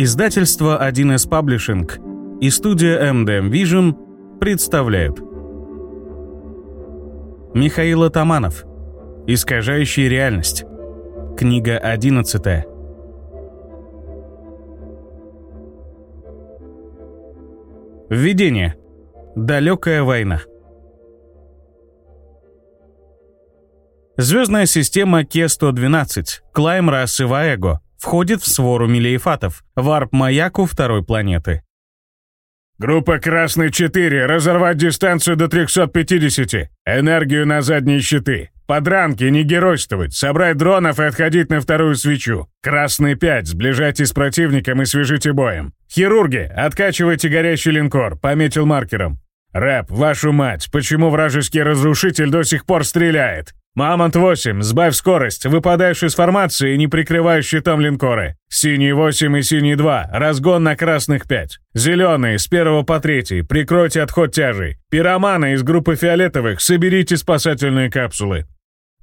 Издательство 1С Паблишинг и студия MDM Vision представляют. Михаил Атаманов. Искажающая реальность Книга 11 Введение. Далекая война. Звездная система Ке-112, Клайм расы Ваэго, входит в свору мелиефатов, варп-маяку второй планеты. Группа «Красный-4», разорвать дистанцию до 350. Энергию на задние щиты. Подранки, не геройствовать, собрать дронов и отходить на вторую свечу. «Красный-5», сближайтесь с противником и свяжите боем. Хирурги, откачивайте горящий линкор, пометил маркером. Рэп, вашу мать, почему вражеский разрушитель до сих пор стреляет? «Мамонт-8, сбавь скорость, выпадаешь из формации, не прикрываешь щитом линкоры. Синий-8 и Синий-2, разгон на красных 5. Зеленые, с первого по третий, прикройте отход тяжей. Пироманы из группы фиолетовых, соберите спасательные капсулы».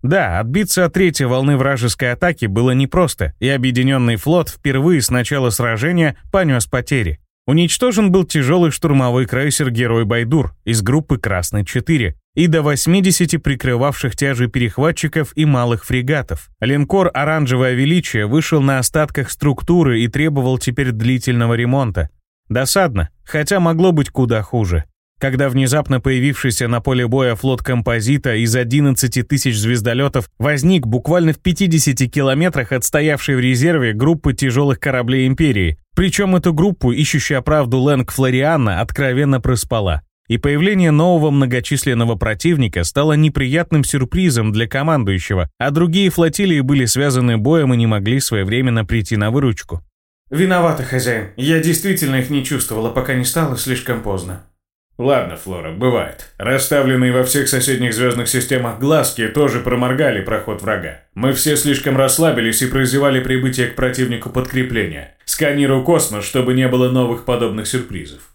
Да, отбиться от третьей волны вражеской атаки было непросто, и объединенный флот впервые с начала сражения понес потери. Уничтожен был тяжелый штурмовой крейсер «Герой Байдур» из группы «Красный-4», и до 80 прикрывавших тяжи перехватчиков и малых фрегатов. Линкор «Оранжевое величие» вышел на остатках структуры и требовал теперь длительного ремонта. Досадно, хотя могло быть куда хуже. Когда внезапно появившийся на поле боя флот композита из 11 тысяч звездолетов возник буквально в 50 километрах от стоявшей в резерве группы тяжелых кораблей Империи, причем эту группу, ищущая правду Лэнг Флориана, откровенно проспала и появление нового многочисленного противника стало неприятным сюрпризом для командующего, а другие флотилии были связаны боем и не могли своевременно прийти на выручку. «Виновата, хозяин. Я действительно их не чувствовала, пока не стало слишком поздно». «Ладно, Флора, бывает. Расставленные во всех соседних звездных системах глазки тоже проморгали проход врага. Мы все слишком расслабились и прозевали прибытие к противнику подкрепления. Сканирую космос, чтобы не было новых подобных сюрпризов».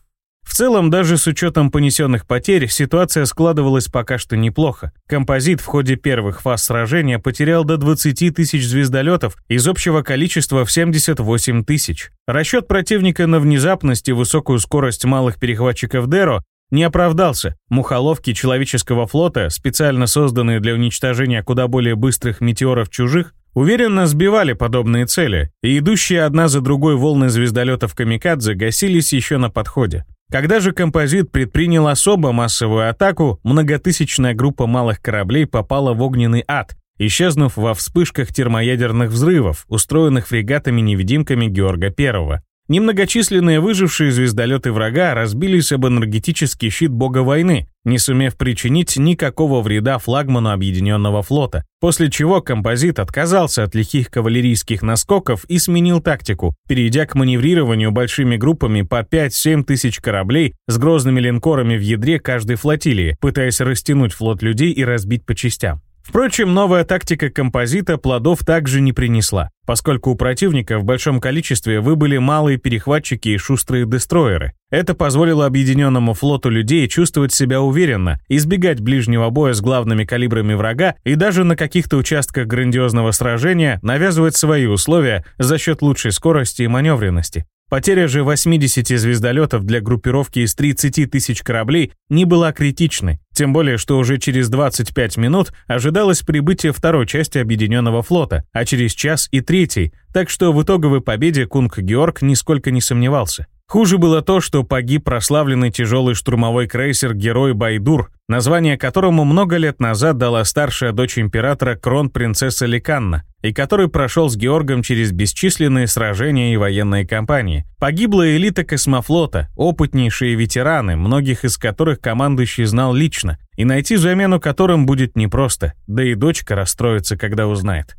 В целом, даже с учетом понесенных потерь, ситуация складывалась пока что неплохо. Композит в ходе первых фаз сражения потерял до 20 тысяч звездолетов из общего количества в 78 тысяч. Расчет противника на внезапность и высокую скорость малых перехватчиков Деро не оправдался. Мухоловки человеческого флота, специально созданные для уничтожения куда более быстрых метеоров чужих, уверенно сбивали подобные цели, и идущие одна за другой волны звездолетов «Камикадзе» гасились еще на подходе. Когда же композит предпринял особо массовую атаку, многотысячная группа малых кораблей попала в огненный ад, исчезнув во вспышках термоядерных взрывов, устроенных фрегатами-невидимками Георга I. Немногочисленные выжившие звездолеты врага разбились об энергетический щит бога войны, не сумев причинить никакого вреда флагману Объединенного флота, после чего композит отказался от лихих кавалерийских наскоков и сменил тактику, перейдя к маневрированию большими группами по 5-7 тысяч кораблей с грозными линкорами в ядре каждой флотилии, пытаясь растянуть флот людей и разбить по частям. Впрочем, новая тактика композита плодов также не принесла, поскольку у противника в большом количестве выбыли малые перехватчики и шустрые дестройеры. Это позволило объединенному флоту людей чувствовать себя уверенно, избегать ближнего боя с главными калибрами врага и даже на каких-то участках грандиозного сражения навязывать свои условия за счет лучшей скорости и маневренности. Потеря же 80 звездолетов для группировки из 30 тысяч кораблей не была критичной, тем более, что уже через 25 минут ожидалось прибытие второй части Объединенного флота, а через час и третий, так что в итоговой победе Кунг Георг нисколько не сомневался. Хуже было то, что погиб прославленный тяжелый штурмовой крейсер «Герой Байдур», название которому много лет назад дала старшая дочь императора крон-принцесса Ликанна, и который прошел с Георгом через бесчисленные сражения и военные кампании. Погибла элита космофлота, опытнейшие ветераны, многих из которых командующий знал лично, и найти замену которым будет непросто, да и дочка расстроится, когда узнает.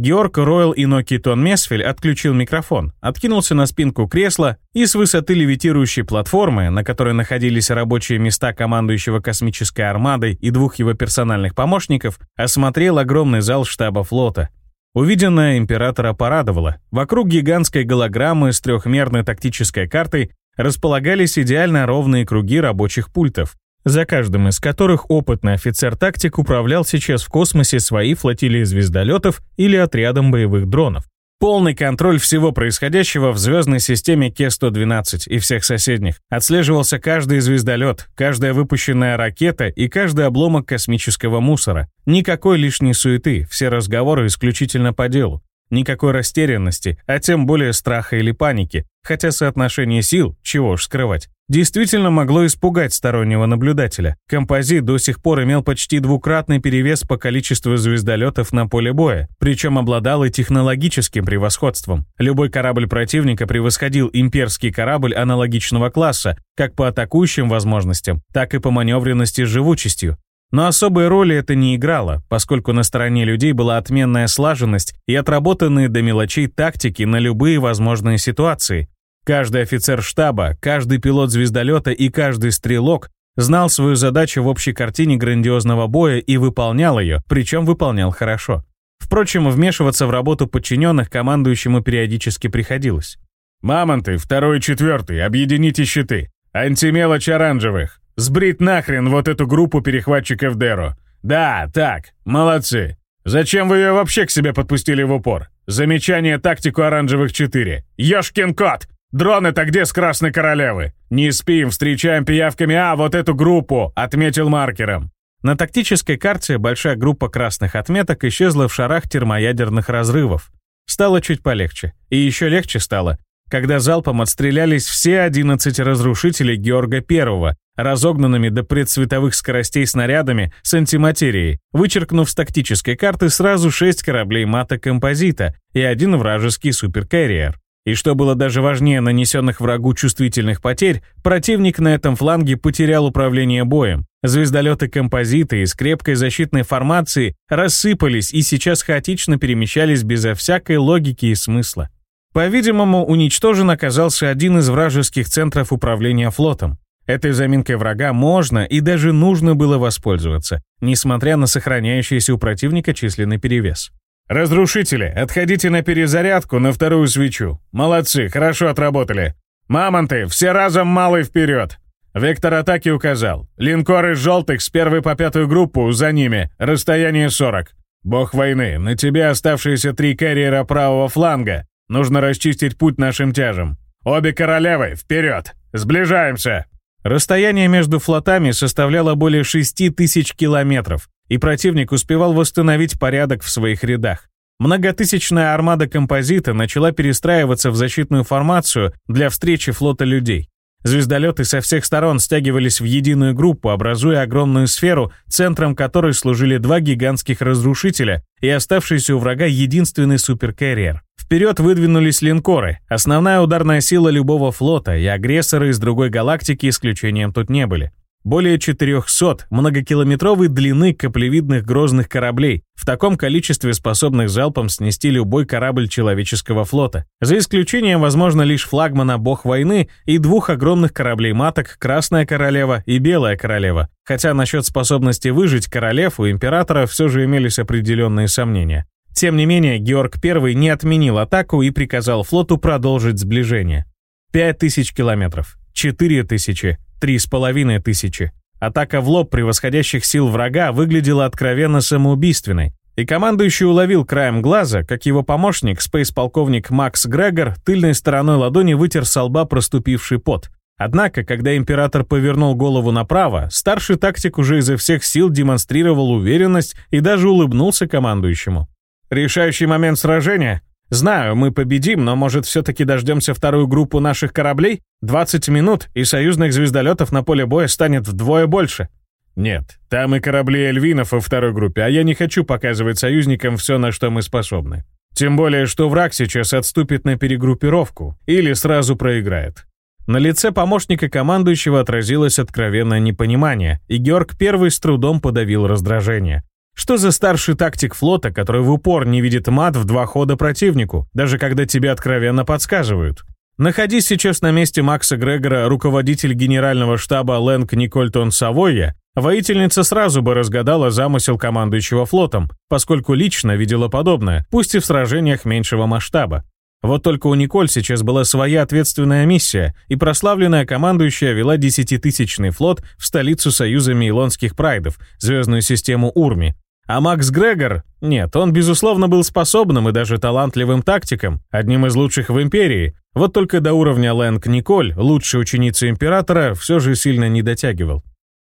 Георг Ройл Иноки Тон Месфель отключил микрофон, откинулся на спинку кресла и с высоты левитирующей платформы, на которой находились рабочие места командующего космической армадой и двух его персональных помощников, осмотрел огромный зал штаба флота. Увиденное императора порадовало. Вокруг гигантской голограммы с трехмерной тактической картой располагались идеально ровные круги рабочих пультов, за каждым из которых опытный офицер-тактик управлял сейчас в космосе своей флотилией звездолетов или отрядом боевых дронов. Полный контроль всего происходящего в звездной системе Ке-112 и всех соседних. Отслеживался каждый звездолет, каждая выпущенная ракета и каждый обломок космического мусора. Никакой лишней суеты, все разговоры исключительно по делу. Никакой растерянности, а тем более страха или паники, хотя соотношение сил, чего уж скрывать, действительно могло испугать стороннего наблюдателя. Композит до сих пор имел почти двукратный перевес по количеству звездолетов на поле боя, причем обладал и технологическим превосходством. Любой корабль противника превосходил имперский корабль аналогичного класса, как по атакующим возможностям, так и по маневренности с живучестью. Но особой роли это не играло, поскольку на стороне людей была отменная слаженность и отработанные до мелочей тактики на любые возможные ситуации. Каждый офицер штаба, каждый пилот звездолета и каждый стрелок знал свою задачу в общей картине грандиозного боя и выполнял ее, причем выполнял хорошо. Впрочем, вмешиваться в работу подчиненных командующему периодически приходилось. «Мамонты, второй и четвертый, объедините щиты. Антимелочь оранжевых. Сбрить нахрен вот эту группу перехватчиков Деро. Да, так, молодцы. Зачем вы ее вообще к себе подпустили в упор? Замечание тактику оранжевых 4. Ёшкин кот! Дрон-то где с Красной Королевы? Не спим, встречаем пиявками, а вот эту группу, отметил маркером. На тактической карте большая группа красных отметок исчезла в шарах термоядерных разрывов. Стало чуть полегче. И еще легче стало, когда залпом отстрелялись все 11 разрушителей Георга I, разогнанными до предсветовых скоростей снарядами с антиматерией, вычеркнув с тактической карты сразу 6 кораблей мата-композита и один вражеский суперкарриер. И что было даже важнее нанесенных врагу чувствительных потерь, противник на этом фланге потерял управление боем. Звездолеты-композиты из крепкой защитной формации рассыпались и сейчас хаотично перемещались безо всякой логики и смысла. По-видимому, уничтожен оказался один из вражеских центров управления флотом. Этой заминкой врага можно и даже нужно было воспользоваться, несмотря на сохраняющийся у противника численный перевес. «Разрушители, отходите на перезарядку на вторую свечу. Молодцы, хорошо отработали. Мамонты, все разом малый вперед!» Вектор атаки указал. Линкоры желтых с первой по пятую группу, за ними, расстояние 40. Бог войны, на тебе оставшиеся три карьера правого фланга. Нужно расчистить путь нашим тяжам. Обе королевы, вперед! Сближаемся!» Расстояние между флотами составляло более 6 тысяч километров, и противник успевал восстановить порядок в своих рядах. Многотысячная армада композита начала перестраиваться в защитную формацию для встречи флота людей. Звездолеты со всех сторон стягивались в единую группу, образуя огромную сферу, центром которой служили два гигантских разрушителя и оставшийся у врага единственный суперкарьер. Вперед выдвинулись линкоры, основная ударная сила любого флота, и агрессоры из другой галактики исключением тут не были. Более 400 многокилометровой длины каплевидных грозных кораблей, в таком количестве способных залпом снести любой корабль человеческого флота. За исключением, возможно, лишь флагмана «Бог войны» и двух огромных кораблей-маток «Красная королева» и «Белая королева». Хотя насчет способности выжить королев у императора все же имелись определенные сомнения. Тем не менее, Георг I не отменил атаку и приказал флоту продолжить сближение. 5000 километров, 4000, три с половиной тысячи. Атака в лоб превосходящих сил врага выглядела откровенно самоубийственной, и командующий уловил краем глаза, как его помощник, спейс-полковник Макс Грегор, тыльной стороной ладони вытер со лба проступивший пот. Однако, когда император повернул голову направо, старший тактик уже изо всех сил демонстрировал уверенность и даже улыбнулся командующему. «Решающий момент сражения? Знаю, мы победим, но может все-таки дождемся вторую группу наших кораблей? 20 минут, и союзных звездолетов на поле боя станет вдвое больше. Нет, там и корабли Эльвинов во второй группе, а я не хочу показывать союзникам все, на что мы способны. Тем более, что враг сейчас отступит на перегруппировку или сразу проиграет. На лице помощника командующего отразилось откровенное непонимание, и Георг Первый с трудом подавил раздражение. Что за старший тактик флота, который в упор не видит мат в два хода противнику, даже когда тебе откровенно подсказывают? Находись сейчас на месте Макса Грегора, руководитель генерального штаба Лэнг Никольтон Савойя, воительница сразу бы разгадала замысел командующего флотом, поскольку лично видела подобное, пусть и в сражениях меньшего масштаба. Вот только у Николь сейчас была своя ответственная миссия, и прославленная командующая вела десятитысячный флот в столицу Союза Мейлонских Прайдов, звездную систему Урми, А Макс Грегор? Нет, он, безусловно, был способным и даже талантливым тактиком, одним из лучших в Империи. Вот только до уровня Лэнг Николь, лучшей ученицы Императора, все же сильно не дотягивал.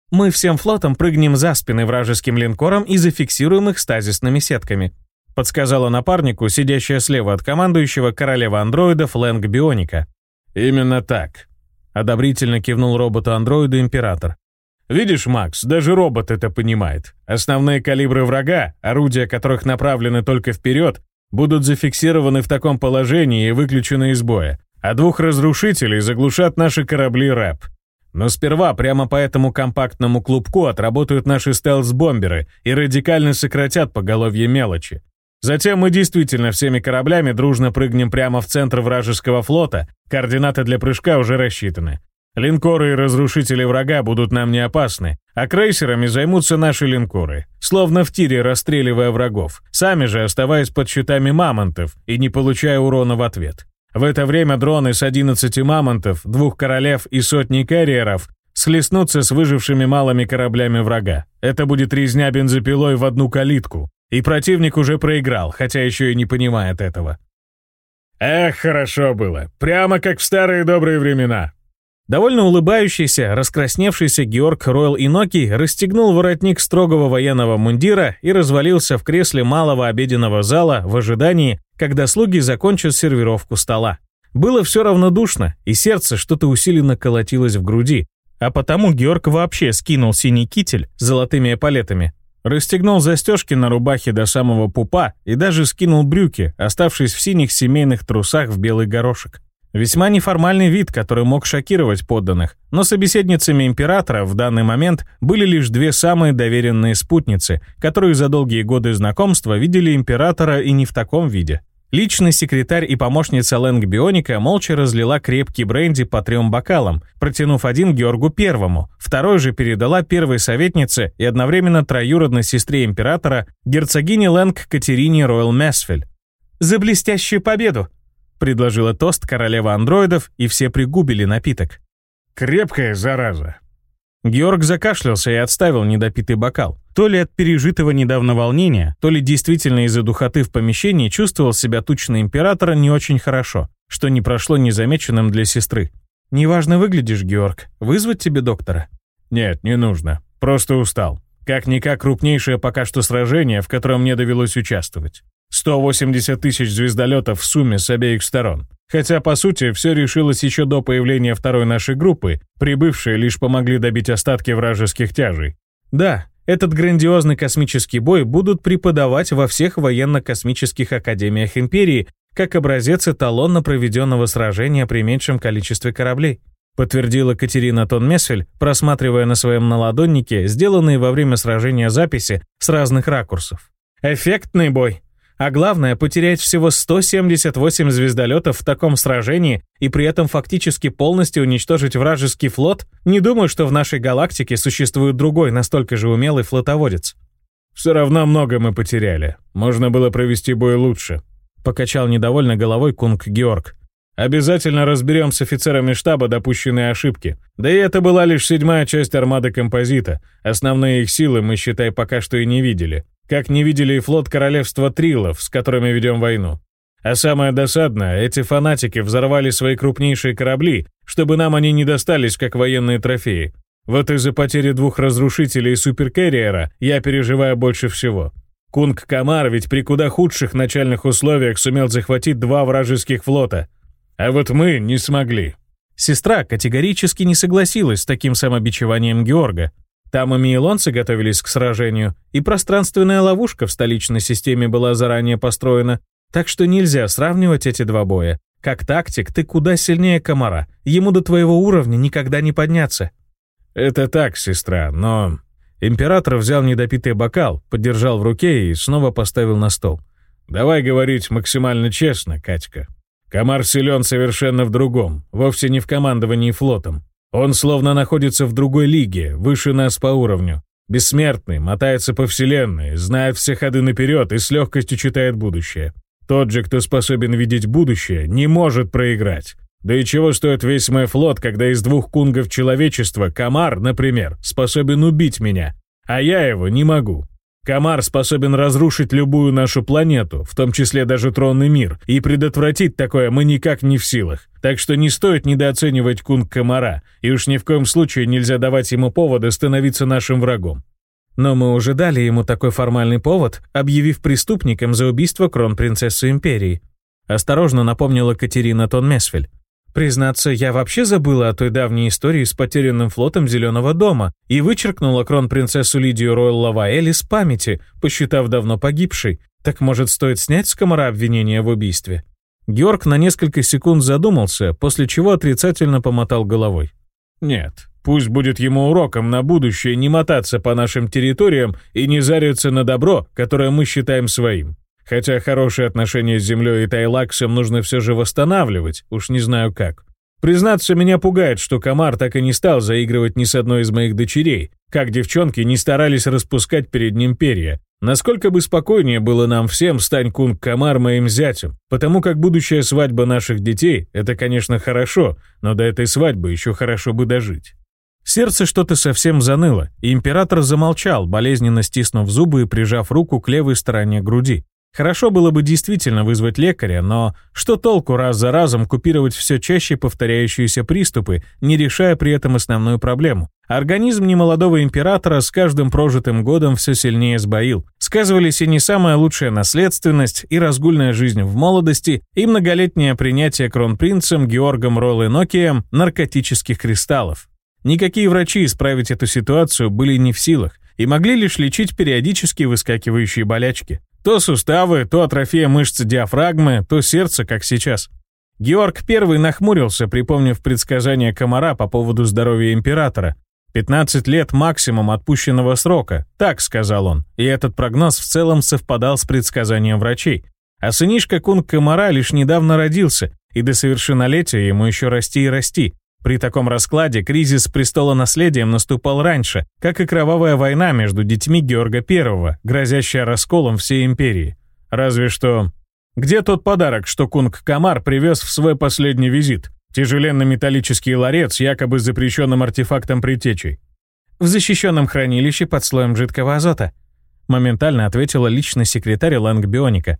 Мы всем флотом прыгнем за спины вражеским линкорам и зафиксируем их стазисными сетками», подсказала напарнику, сидящая слева от командующего королева андроидов Лэнг Бионика. «Именно так», — одобрительно кивнул роботу-андроиду Император. «Видишь, Макс, даже робот это понимает. Основные калибры врага, орудия которых направлены только вперед, будут зафиксированы в таком положении и выключены из боя, а двух разрушителей заглушат наши корабли РЭП. Но сперва прямо по этому компактному клубку отработают наши стелс-бомберы и радикально сократят поголовье мелочи. Затем мы действительно всеми кораблями дружно прыгнем прямо в центр вражеского флота, координаты для прыжка уже рассчитаны. Линкоры и разрушители врага будут нам не опасны, а крейсерами займутся наши линкоры, словно в тире расстреливая врагов, сами же оставаясь под щитами мамонтов и не получая урона в ответ. В это время дроны с 11 мамонтов, двух королев и сотни карьеров слеснутся с выжившими малыми кораблями врага. Это будет резня бензопилой в одну калитку. И противник уже проиграл, хотя еще и не понимает этого. Эх, хорошо было. Прямо как в старые добрые времена. Довольно улыбающийся, раскрасневшийся Георг Ройл Инокий расстегнул воротник строгого военного мундира и развалился в кресле малого обеденного зала в ожидании, когда слуги закончат сервировку стола. Было все равно душно, и сердце что-то усиленно колотилось в груди, а потому Георг вообще скинул синий китель с золотыми эполетами, расстегнул застежки на рубахе до самого пупа и даже скинул брюки, оставшись в синих семейных трусах в белый горошек. Весьма неформальный вид, который мог шокировать подданных, но собеседницами императора в данный момент были лишь две самые доверенные спутницы, которые за долгие годы знакомства видели императора и не в таком виде. Личный секретарь и помощница Лэнг Бионика молча разлила крепкий бренди по трем бокалам, протянув один Георгу Первому, второй же передала первой советнице и одновременно троюродной сестре императора, герцогине Лэнг Катерине Ройл Месфель. «За блестящую победу!» Предложила тост королева андроидов, и все пригубили напиток. «Крепкая зараза!» Георг закашлялся и отставил недопитый бокал. То ли от пережитого недавно волнения, то ли действительно из-за духоты в помещении чувствовал себя тучный императора не очень хорошо, что не прошло незамеченным для сестры. «Неважно выглядишь, Георг. Вызвать тебе доктора?» «Нет, не нужно. Просто устал. Как-никак крупнейшее пока что сражение, в котором мне довелось участвовать. 180 тысяч звездолетов в сумме с обеих сторон. Хотя, по сути, все решилось еще до появления второй нашей группы, прибывшие лишь помогли добить остатки вражеских тяжей. Да, этот грандиозный космический бой будут преподавать во всех военно-космических академиях Империи как образец эталонно проведенного сражения при меньшем количестве кораблей, подтвердила Катерина Тонмесель, просматривая на своем наладоннике сделанные во время сражения записи с разных ракурсов. Эффектный бой, а главное, потерять всего 178 звездолетов в таком сражении и при этом фактически полностью уничтожить вражеский флот, не думаю, что в нашей галактике существует другой настолько же умелый флотоводец. «Все равно много мы потеряли. Можно было провести бой лучше», — покачал недовольно головой Кунг Георг. «Обязательно разберем с офицерами штаба допущенные ошибки. Да и это была лишь седьмая часть армады композита. Основные их силы мы, считай, пока что и не видели. Как не видели и флот королевства Трилов, с которыми ведем войну. А самое досадное, эти фанатики взорвали свои крупнейшие корабли, чтобы нам они не достались как военные трофеи. Вот из-за потери двух разрушителей суперкэрриера я переживаю больше всего. Кунг Камар ведь при куда худших начальных условиях сумел захватить два вражеских флота. А вот мы не смогли. Сестра категорически не согласилась с таким самобичеванием Георга, там и миелонцы готовились к сражению, и пространственная ловушка в столичной системе была заранее построена, так что нельзя сравнивать эти два боя. Как тактик, ты куда сильнее комара, ему до твоего уровня никогда не подняться. Это так, сестра, но... Император взял недопитый бокал, подержал в руке и снова поставил на стол. Давай говорить максимально честно, Катька. Комар силен совершенно в другом, вовсе не в командовании флотом. Он словно находится в другой лиге, выше нас по уровню. Бессмертный, мотается по вселенной, знает все ходы наперед и с легкостью читает будущее. Тот же, кто способен видеть будущее, не может проиграть. Да и чего стоит весь мой флот, когда из двух кунгов человечества Камар, например, способен убить меня, а я его не могу. Комар способен разрушить любую нашу планету, в том числе даже тронный мир, и предотвратить такое мы никак не в силах. Так что не стоит недооценивать кунг комара, и уж ни в коем случае нельзя давать ему повода становиться нашим врагом. Но мы уже дали ему такой формальный повод, объявив преступником за убийство кронпринцессы Империи. Осторожно напомнила Катерина Тон Месфель. Признаться, я вообще забыла о той давней истории с потерянным флотом Зеленого дома и вычеркнула кронпринцессу Лидию Ройл Лаваэль из памяти, посчитав давно погибшей. Так может, стоит снять с комара обвинение в убийстве? Георг на несколько секунд задумался, после чего отрицательно помотал головой. Нет, пусть будет ему уроком на будущее не мотаться по нашим территориям и не зариться на добро, которое мы считаем своим. Хотя хорошие отношения с Землей и Тайлаксом нужно все же восстанавливать, уж не знаю как. Признаться, меня пугает, что Камар так и не стал заигрывать ни с одной из моих дочерей, как девчонки не старались распускать перед ним перья. Насколько бы спокойнее было нам всем, стань Кунг Камар моим зятем, потому как будущая свадьба наших детей – это, конечно, хорошо, но до этой свадьбы еще хорошо бы дожить. Сердце что-то совсем заныло, и император замолчал, болезненно стиснув зубы и прижав руку к левой стороне груди. Хорошо было бы действительно вызвать лекаря, но что толку раз за разом купировать все чаще повторяющиеся приступы, не решая при этом основную проблему? Организм немолодого императора с каждым прожитым годом все сильнее сбоил. Сказывались и не самая лучшая наследственность, и разгульная жизнь в молодости, и многолетнее принятие кронпринцем Георгом Роллы наркотических кристаллов. Никакие врачи исправить эту ситуацию были не в силах и могли лишь лечить периодически выскакивающие болячки. То суставы, то атрофия мышц диафрагмы, то сердце, как сейчас. Георг I нахмурился, припомнив предсказание комара по поводу здоровья императора. 15 лет максимум отпущенного срока, так сказал он, и этот прогноз в целом совпадал с предсказанием врачей. А сынишка Кунг Комара лишь недавно родился, и до совершеннолетия ему еще расти и расти. При таком раскладе кризис с престолонаследием наступал раньше, как и кровавая война между детьми Георга I, грозящая расколом всей империи. Разве что... Где тот подарок, что Кунг Камар привез в свой последний визит? Тяжеленный металлический ларец, якобы запрещенным артефактом притечей. В защищенном хранилище под слоем жидкого азота. Моментально ответила личный секретарь Лангбионика.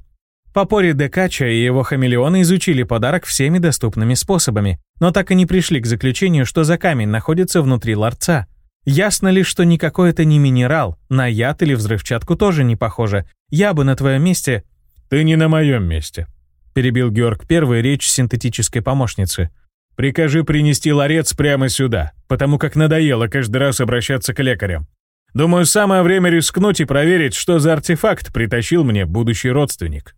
Попори Декача и его хамелеоны изучили подарок всеми доступными способами, но так и не пришли к заключению, что за камень находится внутри ларца. Ясно ли, что никакой это не минерал, на яд или взрывчатку тоже не похоже. Я бы на твоем месте... «Ты не на моем месте», — перебил Георг Первый речь синтетической помощницы. «Прикажи принести ларец прямо сюда, потому как надоело каждый раз обращаться к лекарям. Думаю, самое время рискнуть и проверить, что за артефакт притащил мне будущий родственник».